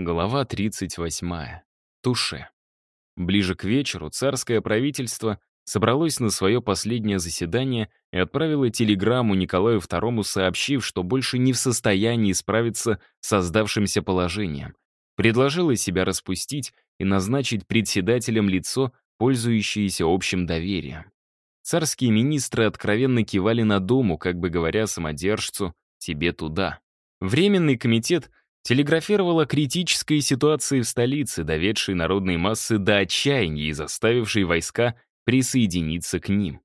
Глава 38. Туше. Ближе к вечеру царское правительство собралось на свое последнее заседание и отправило телеграмму Николаю II, сообщив, что больше не в состоянии справиться с создавшимся положением. Предложило себя распустить и назначить председателем лицо, пользующееся общим доверием. Царские министры откровенно кивали на Думу, как бы говоря самодержцу «тебе туда». Временный комитет телеграфировал о критической ситуации в столице, доведшей народные массы до отчаяния и заставившей войска присоединиться к ним.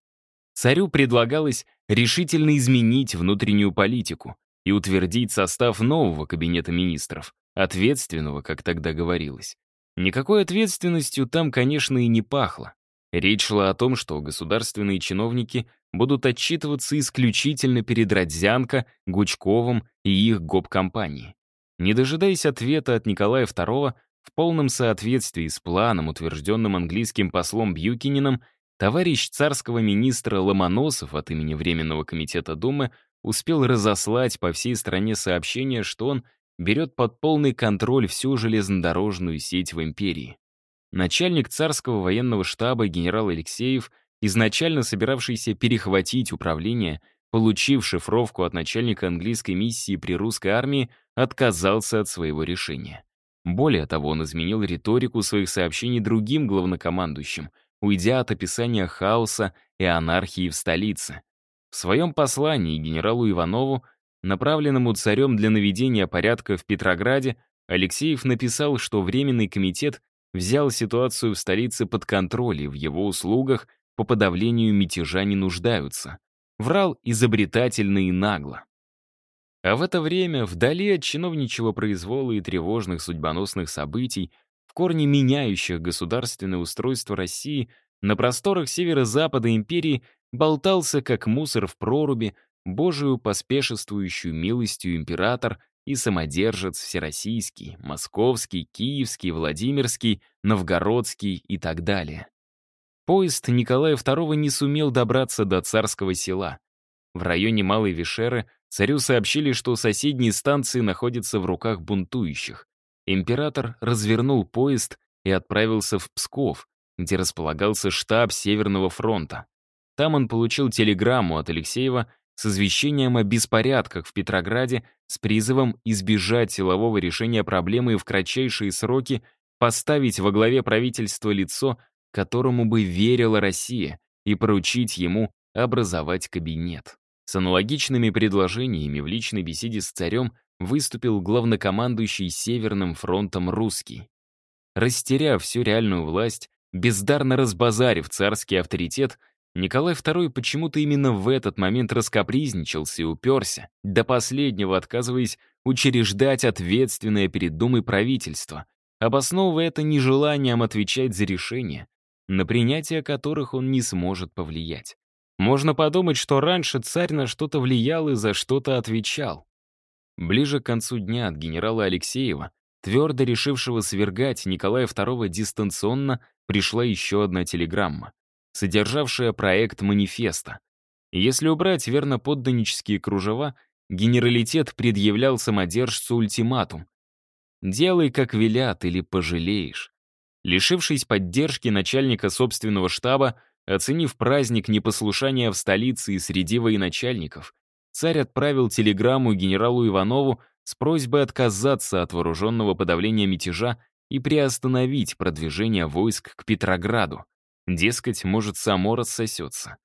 Царю предлагалось решительно изменить внутреннюю политику и утвердить состав нового кабинета министров, ответственного, как тогда говорилось. Никакой ответственностью там, конечно, и не пахло. Речь шла о том, что государственные чиновники будут отчитываться исключительно перед Родзянко, Гучковым и их гоп-компанией. Не дожидаясь ответа от Николая II, в полном соответствии с планом, утвержденным английским послом Бьюкинином, товарищ царского министра Ломоносов от имени Временного комитета Думы успел разослать по всей стране сообщение, что он берет под полный контроль всю железнодорожную сеть в империи. Начальник царского военного штаба генерал Алексеев, изначально собиравшийся перехватить управление, получив шифровку от начальника английской миссии при русской армии, отказался от своего решения. Более того, он изменил риторику своих сообщений другим главнокомандующим, уйдя от описания хаоса и анархии в столице. В своем послании генералу Иванову, направленному царем для наведения порядка в Петрограде, Алексеев написал, что Временный комитет взял ситуацию в столице под контроль и в его услугах по подавлению мятежа не нуждаются врал изобретательно и нагло. А в это время, вдали от чиновничьего произвола и тревожных судьбоносных событий, в корне меняющих государственное устройство России, на просторах северо-запада империи болтался, как мусор в проруби, божию поспешествующую милостью император и самодержец всероссийский, московский, киевский, владимирский, новгородский и так далее. Поезд Николая II не сумел добраться до царского села. В районе Малой Вишеры царю сообщили, что соседние станции находятся в руках бунтующих. Император развернул поезд и отправился в Псков, где располагался штаб Северного фронта. Там он получил телеграмму от Алексеева с извещением о беспорядках в Петрограде с призывом избежать силового решения проблемы и в кратчайшие сроки поставить во главе правительства лицо, которому бы верила Россия, и поручить ему образовать кабинет. С аналогичными предложениями в личной беседе с царем выступил главнокомандующий Северным фронтом русский. Растеряв всю реальную власть, бездарно разбазарив царский авторитет, Николай II почему-то именно в этот момент раскопризничался и уперся, до последнего отказываясь учреждать ответственное перед Думой правительство, обосновывая это нежеланием отвечать за решения, на принятие которых он не сможет повлиять. Можно подумать, что раньше царь на что-то влиял и за что-то отвечал. Ближе к концу дня от генерала Алексеева, твердо решившего свергать Николая II дистанционно, пришла еще одна телеграмма, содержавшая проект манифеста. Если убрать верноподданнические кружева, генералитет предъявлял самодержцу ультиматум. «Делай, как велят, или пожалеешь». Лишившись поддержки начальника собственного штаба, оценив праздник непослушания в столице и среди военачальников, царь отправил телеграмму генералу Иванову с просьбой отказаться от вооруженного подавления мятежа и приостановить продвижение войск к Петрограду. Дескать, может, само рассосется.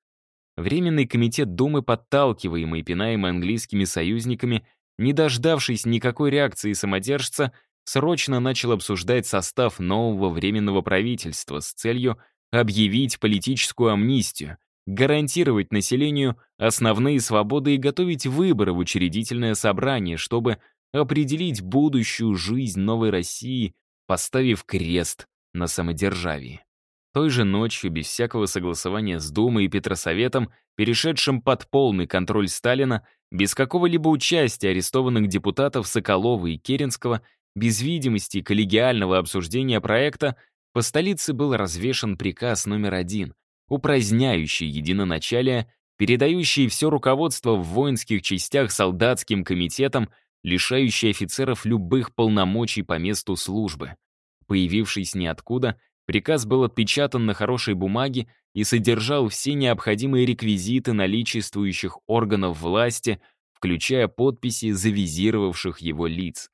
Временный комитет Думы, подталкиваемый и пинаемый английскими союзниками, не дождавшись никакой реакции самодержца, срочно начал обсуждать состав нового временного правительства с целью объявить политическую амнистию, гарантировать населению основные свободы и готовить выборы в учредительное собрание, чтобы определить будущую жизнь новой России, поставив крест на самодержавии. Той же ночью, без всякого согласования с Думой и Петросоветом, перешедшим под полный контроль Сталина, без какого-либо участия арестованных депутатов Соколова и Керенского, без видимости коллегиального обсуждения проекта по столице был развешан приказ номер один, упраздняющий единоначалие, передающий все руководство в воинских частях солдатским комитетам, лишающий офицеров любых полномочий по месту службы. Появившись ниоткуда, приказ был отпечатан на хорошей бумаге и содержал все необходимые реквизиты наличествующих органов власти, включая подписи завизировавших его лиц.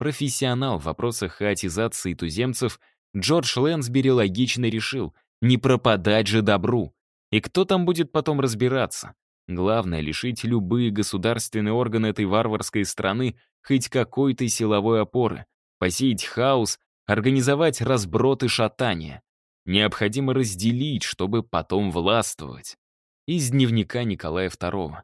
Профессионал в вопросах хаотизации туземцев, Джордж Лэнсбери логично решил, не пропадать же добру. И кто там будет потом разбираться? Главное — лишить любые государственные органы этой варварской страны хоть какой-то силовой опоры, посеять хаос, организовать разброд и шатание. Необходимо разделить, чтобы потом властвовать. Из дневника Николая II.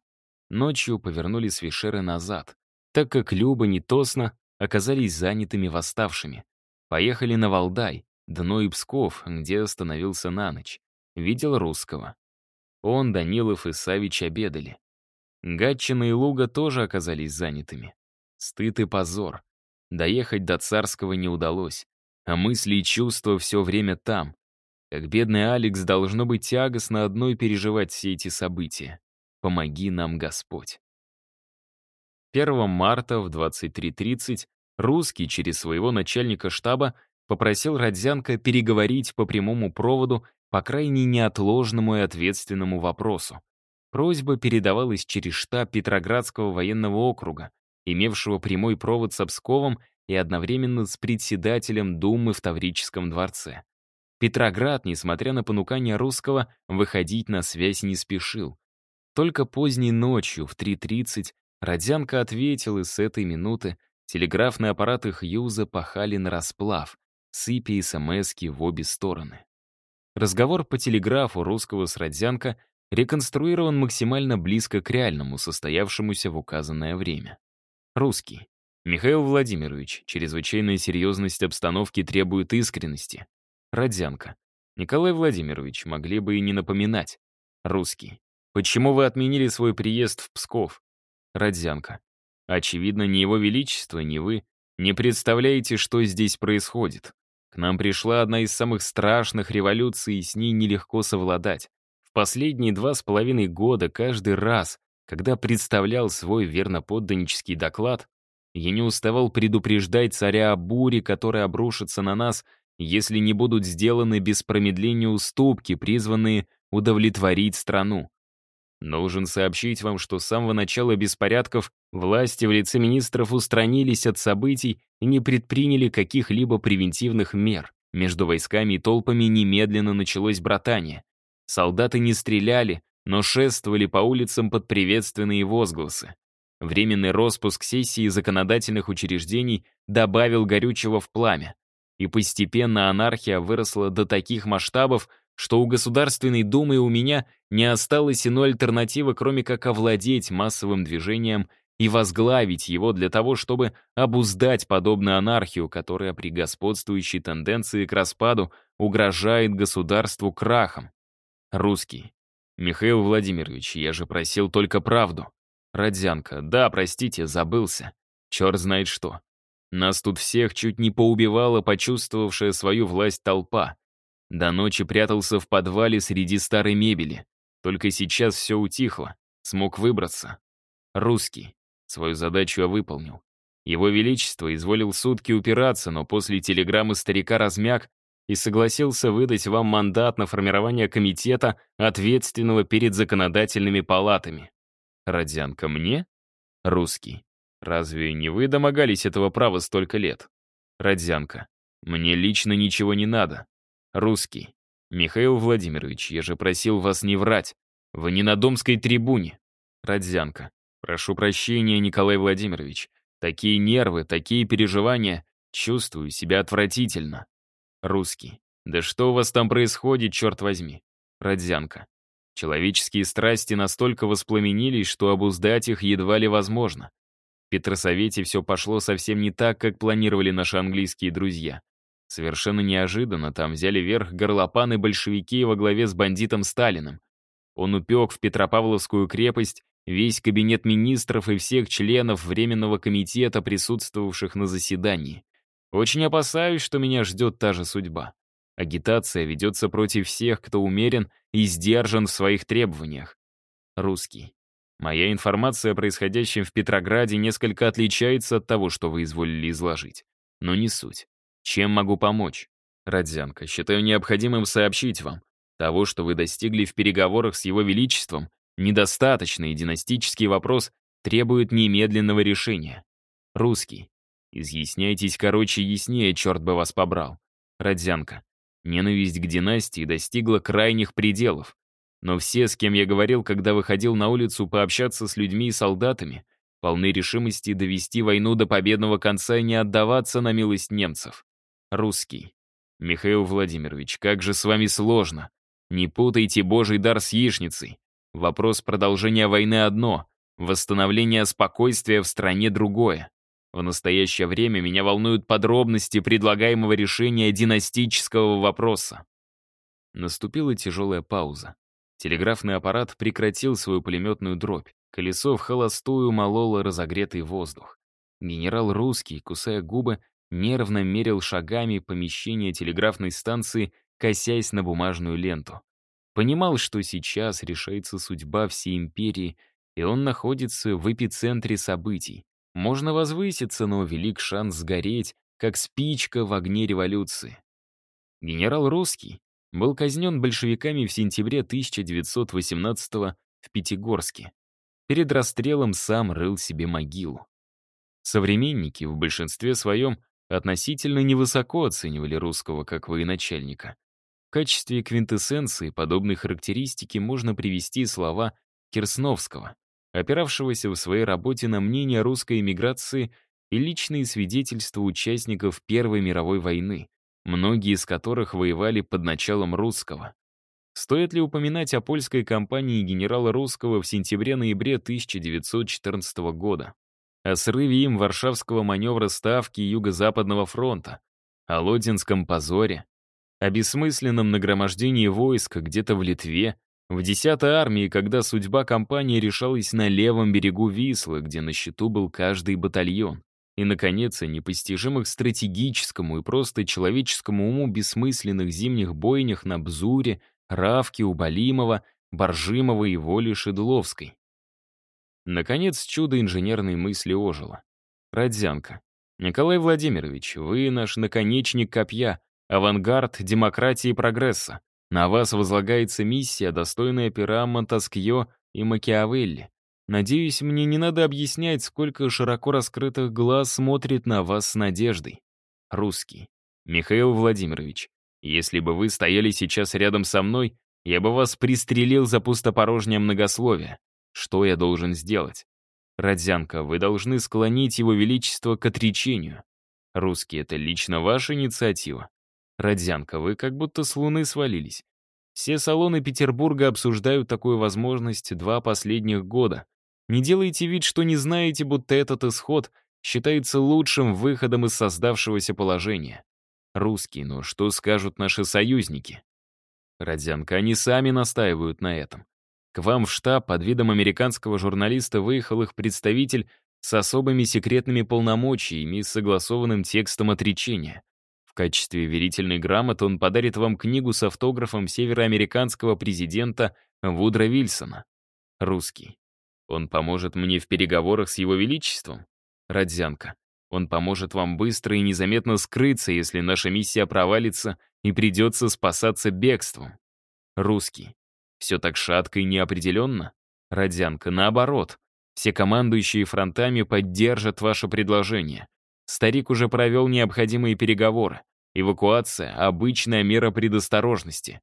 Ночью повернули свишеры назад, так как Люба не Тосна оказались занятыми восставшими. Поехали на Валдай, дно и Псков, где остановился на ночь. Видел русского. Он, Данилов и Савич обедали. Гатчина и Луга тоже оказались занятыми. Стыд и позор. Доехать до Царского не удалось, а мысли и чувства все время там. Как бедный Алекс должно быть тягостно одной переживать все эти события. Помоги нам, Господь. 1 марта в 23.30 русский через своего начальника штаба попросил Родзянко переговорить по прямому проводу по крайне неотложному и ответственному вопросу. Просьба передавалась через штаб Петроградского военного округа, имевшего прямой провод с Обсковом и одновременно с председателем Думы в Таврическом дворце. Петроград, несмотря на понукание русского, выходить на связь не спешил. Только поздней ночью, в 3.30, Родзянко ответил, и с этой минуты телеграфные аппараты Хьюза пахали на расплав, сыпя СМСки в обе стороны. Разговор по телеграфу русского с Родзянко реконструирован максимально близко к реальному, состоявшемуся в указанное время. Русский. Михаил Владимирович, чрезвычайная серьезность обстановки требует искренности. Родзянко. Николай Владимирович, могли бы и не напоминать. Русский. Почему вы отменили свой приезд в Псков? Родзянко. Очевидно, ни его величество, ни вы не представляете, что здесь происходит. К нам пришла одна из самых страшных революций, и с ней нелегко совладать. В последние два с половиной года каждый раз, когда представлял свой верноподданнический доклад, я не уставал предупреждать царя о буре, которая обрушится на нас, если не будут сделаны без промедления уступки, призванные удовлетворить страну. Должен сообщить вам, что с самого начала беспорядков власти в лице министров устранились от событий и не предприняли каких-либо превентивных мер. Между войсками и толпами немедленно началось братание. Солдаты не стреляли, но шествовали по улицам под приветственные возгласы. Временный распуск сессии законодательных учреждений добавил горючего в пламя. И постепенно анархия выросла до таких масштабов, что у Государственной Думы и у меня не осталось иной альтернативы, кроме как овладеть массовым движением и возглавить его для того, чтобы обуздать подобную анархию, которая при господствующей тенденции к распаду угрожает государству крахом. Русский. Михаил Владимирович, я же просил только правду. Родзянко. Да, простите, забылся. Черт знает что. Нас тут всех чуть не поубивала почувствовавшая свою власть толпа. До ночи прятался в подвале среди старой мебели. Только сейчас все утихло. Смог выбраться. Русский. Свою задачу я выполнил. Его Величество изволил сутки упираться, но после телеграммы старика размяк и согласился выдать вам мандат на формирование комитета, ответственного перед законодательными палатами. Родзянко мне? Русский. Разве не вы домогались этого права столько лет? Родзянко. Мне лично ничего не надо. Русский. Михаил Владимирович, я же просил вас не врать. Вы не на Домской трибуне. Родзянко. Прошу прощения, Николай Владимирович. Такие нервы, такие переживания. Чувствую себя отвратительно. Русский. Да что у вас там происходит, черт возьми? Родзянко. Человеческие страсти настолько воспламенились, что обуздать их едва ли возможно. В Петросовете все пошло совсем не так, как планировали наши английские друзья. Совершенно неожиданно там взяли верх горлопаны большевики во главе с бандитом Сталиным. Он упек в Петропавловскую крепость весь кабинет министров и всех членов Временного комитета, присутствовавших на заседании. Очень опасаюсь, что меня ждет та же судьба. Агитация ведется против всех, кто умерен и сдержан в своих требованиях. Русский. Моя информация о происходящем в Петрограде несколько отличается от того, что вы изволили изложить. Но не суть. Чем могу помочь? Родзянко, считаю необходимым сообщить вам. Того, что вы достигли в переговорах с Его Величеством, недостаточно, и династический вопрос требует немедленного решения. Русский. Изъясняйтесь короче яснее, черт бы вас побрал. Родзянко. Ненависть к династии достигла крайних пределов. Но все, с кем я говорил, когда выходил на улицу пообщаться с людьми и солдатами, полны решимости довести войну до победного конца и не отдаваться на милость немцев. Русский. Михаил Владимирович, как же с вами сложно. Не путайте божий дар с яичницей. Вопрос продолжения войны одно, восстановление спокойствия в стране другое. В настоящее время меня волнуют подробности предлагаемого решения династического вопроса. Наступила тяжелая пауза. Телеграфный аппарат прекратил свою пулеметную дробь. Колесо в холостую мололо разогретый воздух. Генерал Русский, кусая губы, нервно мерил шагами помещение телеграфной станции, косясь на бумажную ленту. Понимал, что сейчас решается судьба всей империи, и он находится в эпицентре событий. Можно возвыситься, но велик шанс сгореть, как спичка в огне революции. Генерал Русский был казнен большевиками в сентябре 1918 в Пятигорске. Перед расстрелом сам рыл себе могилу. Современники в большинстве своем относительно невысоко оценивали русского как военачальника. В качестве квинтэссенции подобной характеристики можно привести слова Кирсновского, опиравшегося в своей работе на мнение русской эмиграции и личные свидетельства участников Первой мировой войны, многие из которых воевали под началом русского. Стоит ли упоминать о польской кампании генерала Русского в сентябре-ноябре 1914 года? О срыве им Варшавского маневра Ставки Юго-Западного фронта? О Лодинском позоре? О бессмысленном нагромождении войск где-то в Литве? В 10-й армии, когда судьба кампании решалась на левом берегу Вислы, где на счету был каждый батальон? И, наконец, о непостижимых стратегическому и просто человеческому уму бессмысленных зимних бойнях на Бзуре, Равке, Убалимова, Боржимова и Воли Шедловской. Наконец, чудо инженерной мысли ожило. Родзянко. Николай Владимирович, вы наш наконечник копья, авангард демократии и прогресса. На вас возлагается миссия, достойная пера Монтаскьо и Макиавелли. Надеюсь, мне не надо объяснять, сколько широко раскрытых глаз смотрит на вас с надеждой. Русский. Михаил Владимирович, если бы вы стояли сейчас рядом со мной, я бы вас пристрелил за пустопорожнее многословие. Что я должен сделать? Родзянко, вы должны склонить его величество к отречению. Русский, это лично ваша инициатива. Родзянко, вы как будто с луны свалились. Все салоны Петербурга обсуждают такую возможность два последних года. Не делайте вид, что не знаете, будто этот исход считается лучшим выходом из создавшегося положения. Русский, но что скажут наши союзники? Родзянко, они сами настаивают на этом. К вам в штаб под видом американского журналиста выехал их представитель с особыми секретными полномочиями и согласованным текстом отречения. В качестве верительной грамоты он подарит вам книгу с автографом североамериканского президента Вудра Вильсона. Русский. Он поможет мне в переговорах с его величеством? Родзянко. Он поможет вам быстро и незаметно скрыться, если наша миссия провалится и придется спасаться бегством. Русский. Все так шатко и неопределенно? Родзянко, наоборот. Все командующие фронтами поддержат ваше предложение. Старик уже провел необходимые переговоры. Эвакуация — обычная мера предосторожности.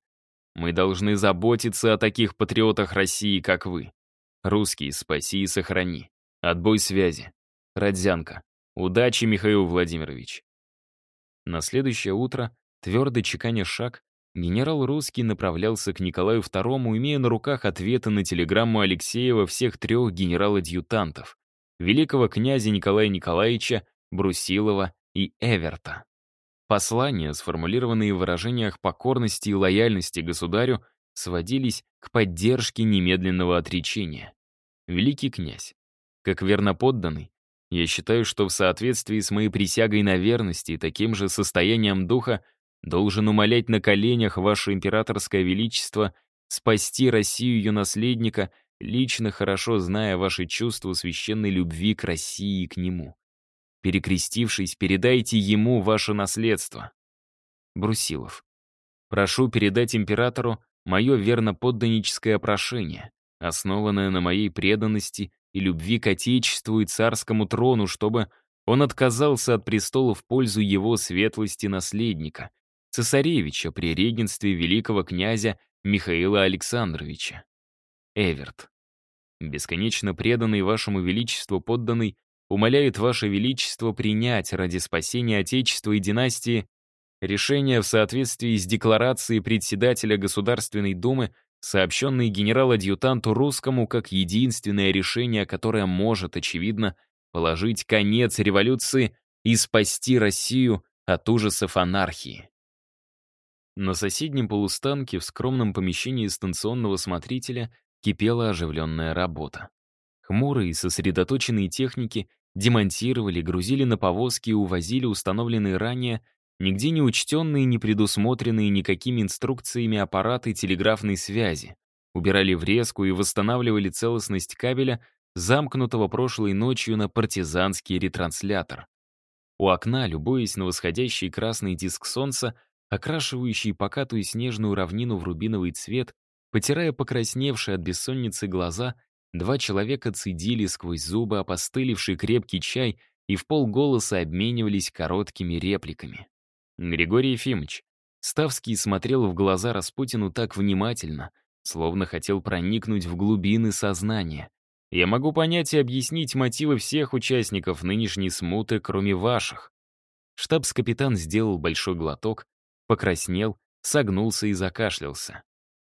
Мы должны заботиться о таких патриотах России, как вы. Русский, спаси и сохрани. Отбой связи. Родзянко. Удачи, Михаил Владимирович. На следующее утро, твердо чеканя шаг, генерал Русский направлялся к Николаю II, имея на руках ответы на телеграмму Алексеева всех трех генерал-адъютантов — великого князя Николая Николаевича, Брусилова и Эверта. Послания, сформулированные в выражениях покорности и лояльности государю, сводились к поддержке немедленного отречения. Великий князь, как верноподданный, я считаю, что в соответствии с моей присягой на верность и таким же состоянием духа должен умолять на коленях Ваше Императорское Величество спасти Россию ее наследника лично хорошо зная ваши чувства священной любви к России и к нему. Перекрестившись, передайте ему ваше наследство. Брусилов. Прошу передать императору мое верноподданническое прошение, основанное на моей преданности и любви к Отечеству и царскому трону, чтобы он отказался от престола в пользу его светлости наследника, цесаревича при регенстве великого князя Михаила Александровича. Эверт. Бесконечно преданный вашему величеству подданный умоляет ваше величество принять ради спасения Отечества и династии решение в соответствии с декларацией председателя Государственной Думы, сообщенной генерал-адъютанту русскому как единственное решение, которое может, очевидно, положить конец революции и спасти Россию от ужасов анархии. На соседнем полустанке в скромном помещении станционного смотрителя кипела оживленная работа. Хмурые и сосредоточенные техники демонтировали, грузили на повозки и увозили установленные ранее, нигде не учтенные, не предусмотренные никакими инструкциями аппараты телеграфной связи, убирали врезку и восстанавливали целостность кабеля, замкнутого прошлой ночью на партизанский ретранслятор. У окна, любуясь на восходящий красный диск солнца, окрашивающий покатую снежную равнину в рубиновый цвет, потирая покрасневшие от бессонницы глаза, два человека цедили сквозь зубы опостылевший крепкий чай и в полголоса обменивались короткими репликами. Григорий Ефимович. Ставский смотрел в глаза Распутину так внимательно, словно хотел проникнуть в глубины сознания. Я могу понять и объяснить мотивы всех участников нынешней смуты, кроме ваших. Штабс-капитан сделал большой глоток, покраснел, согнулся и закашлялся.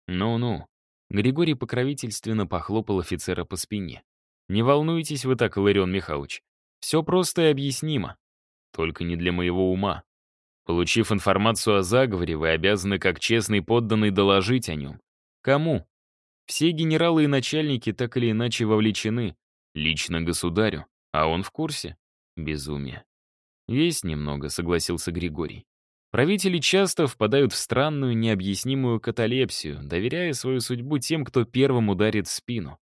«Ну-ну». Григорий покровительственно похлопал офицера по спине. «Не волнуйтесь вы так, Ларион Михайлович. Все просто и объяснимо. Только не для моего ума. Получив информацию о заговоре, вы обязаны как честный подданный доложить о нем. Кому? Все генералы и начальники так или иначе вовлечены. Лично государю. А он в курсе? Безумие. Есть немного, согласился Григорий. Правители часто впадают в странную, необъяснимую каталепсию, доверяя свою судьбу тем, кто первым ударит в спину.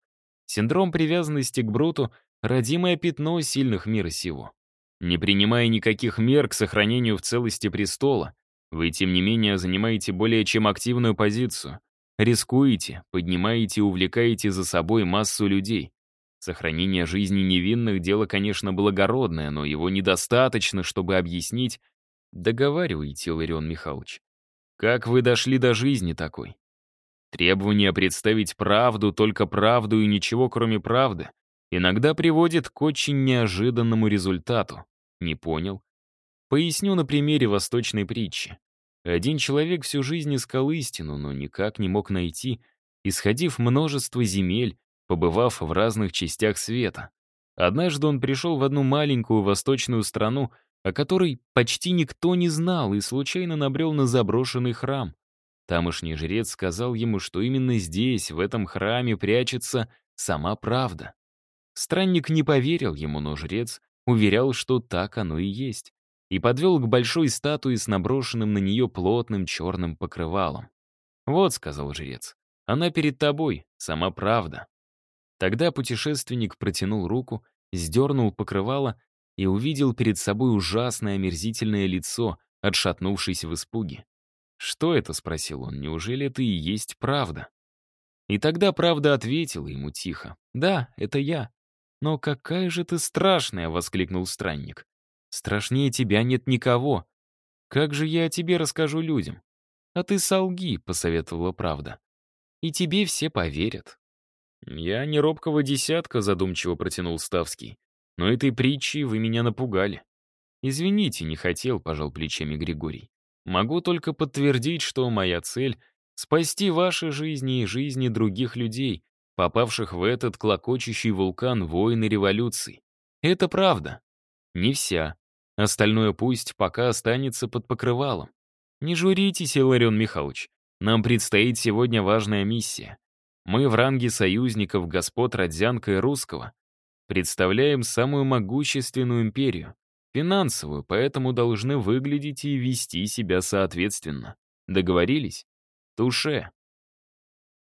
Синдром привязанности к Бруту — родимое пятно сильных мира сего. Не принимая никаких мер к сохранению в целости престола, вы, тем не менее, занимаете более чем активную позицию. Рискуете, поднимаете и увлекаете за собой массу людей. Сохранение жизни невинных — дело, конечно, благородное, но его недостаточно, чтобы объяснить... Договариваете, Ларион Михайлович. Как вы дошли до жизни такой? Требование представить правду, только правду и ничего, кроме правды, иногда приводит к очень неожиданному результату. Не понял? Поясню на примере восточной притчи. Один человек всю жизнь искал истину, но никак не мог найти, исходив множество земель, побывав в разных частях света. Однажды он пришел в одну маленькую восточную страну, о которой почти никто не знал, и случайно набрел на заброшенный храм. Тамошний жрец сказал ему, что именно здесь, в этом храме, прячется сама правда. Странник не поверил ему, но жрец уверял, что так оно и есть и подвел к большой статуе с наброшенным на нее плотным черным покрывалом. «Вот», — сказал жрец, — «она перед тобой, сама правда». Тогда путешественник протянул руку, сдернул покрывало и увидел перед собой ужасное омерзительное лицо, отшатнувшись в испуге. «Что это?» — спросил он. «Неужели это и есть правда?» И тогда правда ответила ему тихо. «Да, это я». «Но какая же ты страшная!» — воскликнул странник. Страшнее тебя нет никого. Как же я о тебе расскажу людям? А ты солги, — посоветовала правда. И тебе все поверят. Я не робкого десятка, — задумчиво протянул Ставский. Но этой притчей вы меня напугали. Извините, не хотел, — пожал плечами Григорий. Могу только подтвердить, что моя цель — спасти ваши жизни и жизни других людей, попавших в этот клокочущий вулкан войны революций. Это правда. Не вся, Остальное пусть пока останется под покрывалом. Не журитесь, Иларион Михайлович. Нам предстоит сегодня важная миссия. Мы в ранге союзников господ Родзянка и Русского представляем самую могущественную империю, финансовую, поэтому должны выглядеть и вести себя соответственно. Договорились? Туше.